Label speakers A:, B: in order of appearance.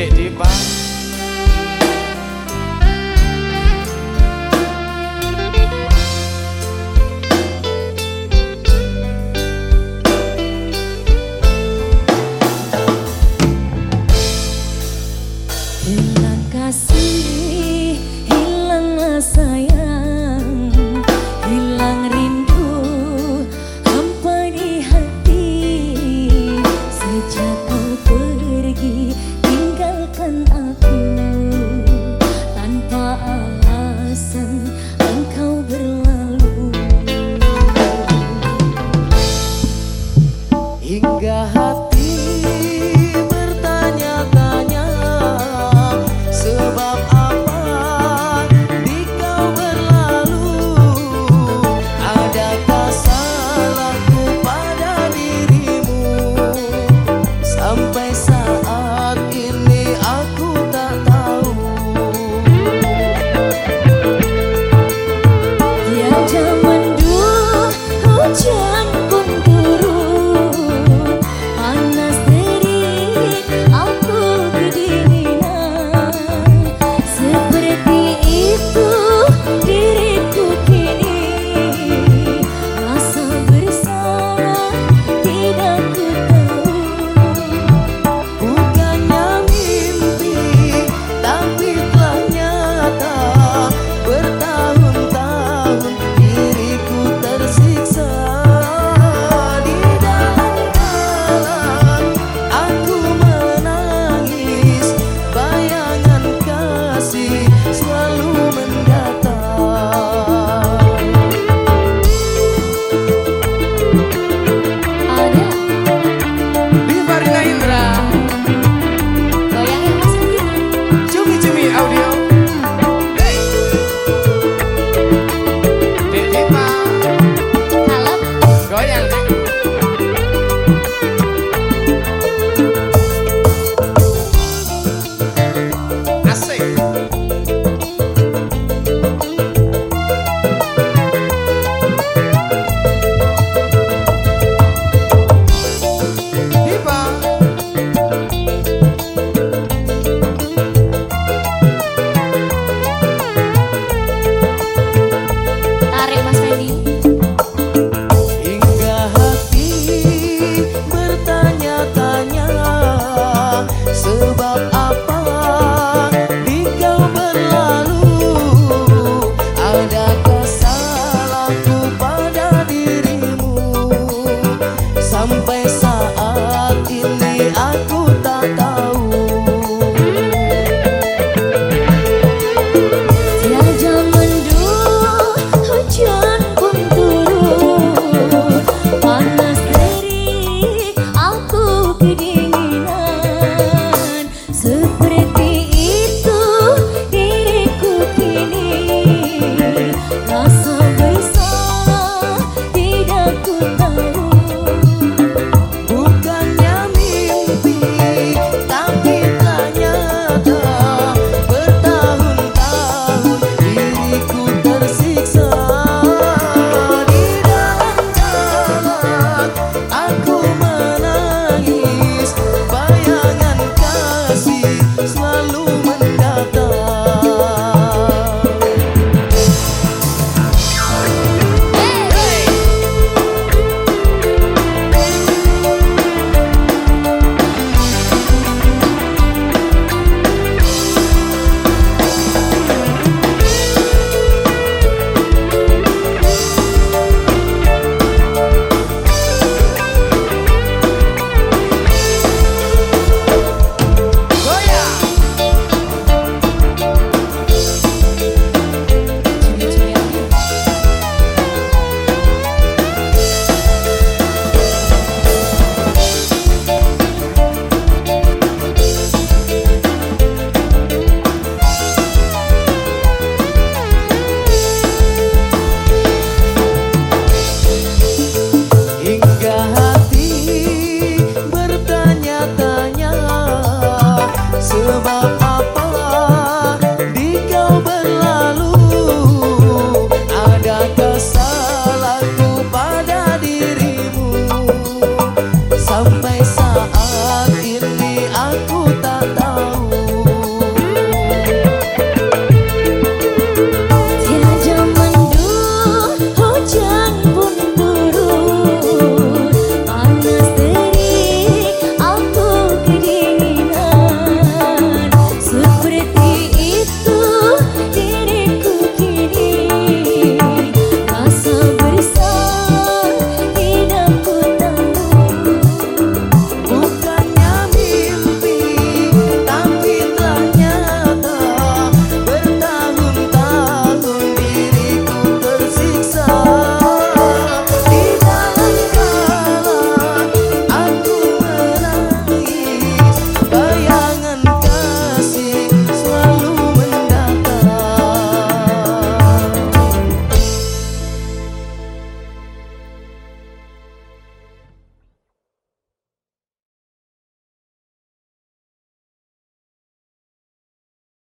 A: de debaixo.